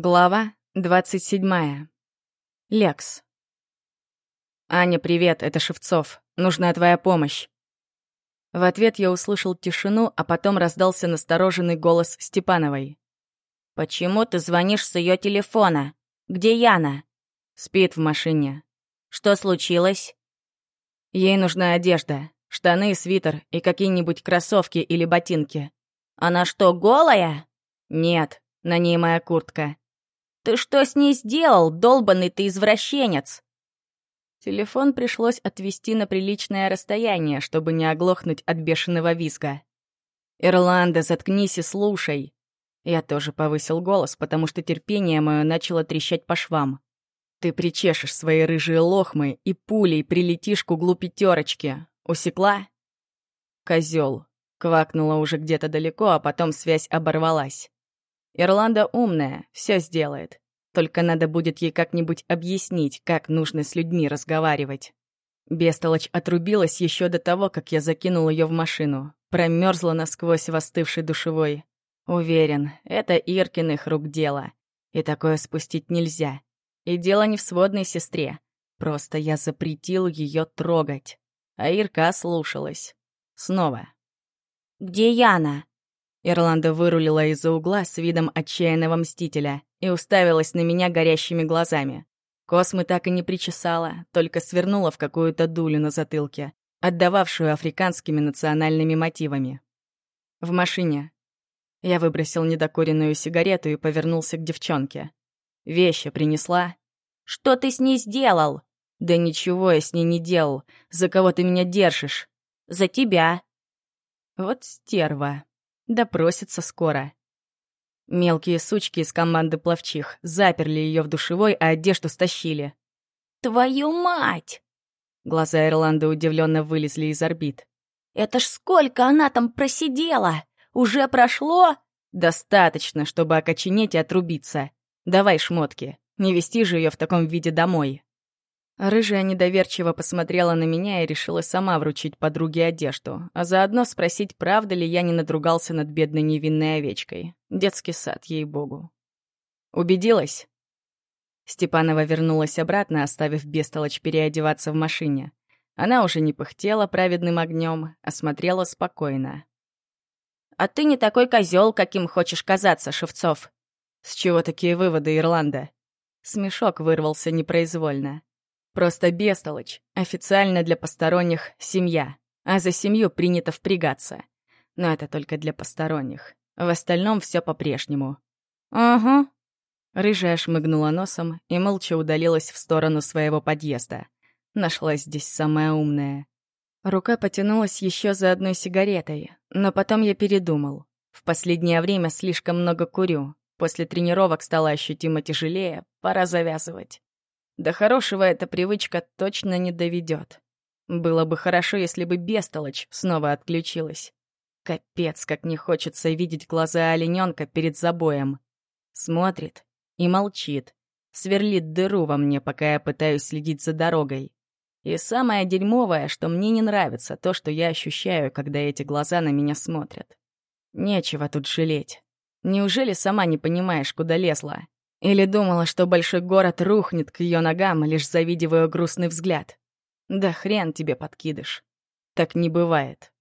Глава 27. Лекс. «Аня, привет, это Шевцов. Нужна твоя помощь». В ответ я услышал тишину, а потом раздался настороженный голос Степановой. «Почему ты звонишь с ее телефона? Где Яна?» «Спит в машине». «Что случилось?» «Ей нужна одежда, штаны, свитер и какие-нибудь кроссовки или ботинки». «Она что, голая?» «Нет, на ней моя куртка». «Ты что с ней сделал, долбанный ты извращенец?» Телефон пришлось отвести на приличное расстояние, чтобы не оглохнуть от бешеного визга. «Ирланда, заткнись и слушай!» Я тоже повысил голос, потому что терпение мое начало трещать по швам. «Ты причешешь свои рыжие лохмы и пулей прилетишь к углу пятерочки. Усекла?» «Козёл!» — квакнула уже где-то далеко, а потом связь оборвалась. Ирланда умная, все сделает. Только надо будет ей как-нибудь объяснить, как нужно с людьми разговаривать. Бестолочь отрубилась еще до того, как я закинул ее в машину. Промерзла насквозь в остывшей душевой. Уверен, это Иркиных рук дело. И такое спустить нельзя. И дело не в сводной сестре. Просто я запретил ее трогать. А Ирка слушалась. Снова. «Где Яна?» Ирланда вырулила из-за угла с видом отчаянного мстителя и уставилась на меня горящими глазами. Космы так и не причесала, только свернула в какую-то дулю на затылке, отдававшую африканскими национальными мотивами. В машине. Я выбросил недокуренную сигарету и повернулся к девчонке. Вещи принесла. «Что ты с ней сделал?» «Да ничего я с ней не делал. За кого ты меня держишь?» «За тебя». Вот стерва. Допросится скоро. Мелкие сучки из команды пловчих заперли ее в душевой, а одежду стащили. «Твою мать!» Глаза Ирланды удивленно вылезли из орбит. «Это ж сколько она там просидела! Уже прошло?» «Достаточно, чтобы окоченеть и отрубиться. Давай шмотки. Не вести же ее в таком виде домой». Рыжая недоверчиво посмотрела на меня и решила сама вручить подруге одежду, а заодно спросить, правда ли я не надругался над бедной невинной овечкой. Детский сад, ей-богу. «Убедилась?» Степанова вернулась обратно, оставив бестолочь переодеваться в машине. Она уже не пыхтела праведным огнем, а смотрела спокойно. «А ты не такой козел, каким хочешь казаться, Шевцов!» «С чего такие выводы, Ирланда?» Смешок вырвался непроизвольно. Просто бестолочь. Официально для посторонних — семья. А за семью принято впрягаться. Но это только для посторонних. В остальном все по-прежнему. «Ага». Рыжая шмыгнула носом и молча удалилась в сторону своего подъезда. Нашлась здесь самая умная. Рука потянулась еще за одной сигаретой, но потом я передумал. В последнее время слишком много курю. После тренировок стало ощутимо тяжелее, пора завязывать. До хорошего эта привычка точно не доведет. Было бы хорошо, если бы бестолочь снова отключилась. Капец, как не хочется видеть глаза олененка перед забоем. Смотрит и молчит. Сверлит дыру во мне, пока я пытаюсь следить за дорогой. И самое дерьмовое, что мне не нравится то, что я ощущаю, когда эти глаза на меня смотрят. Нечего тут жалеть. Неужели сама не понимаешь, куда лезла? Или думала, что большой город рухнет к ее ногам, лишь завидевая грустный взгляд. Да хрен тебе подкидыш. Так не бывает.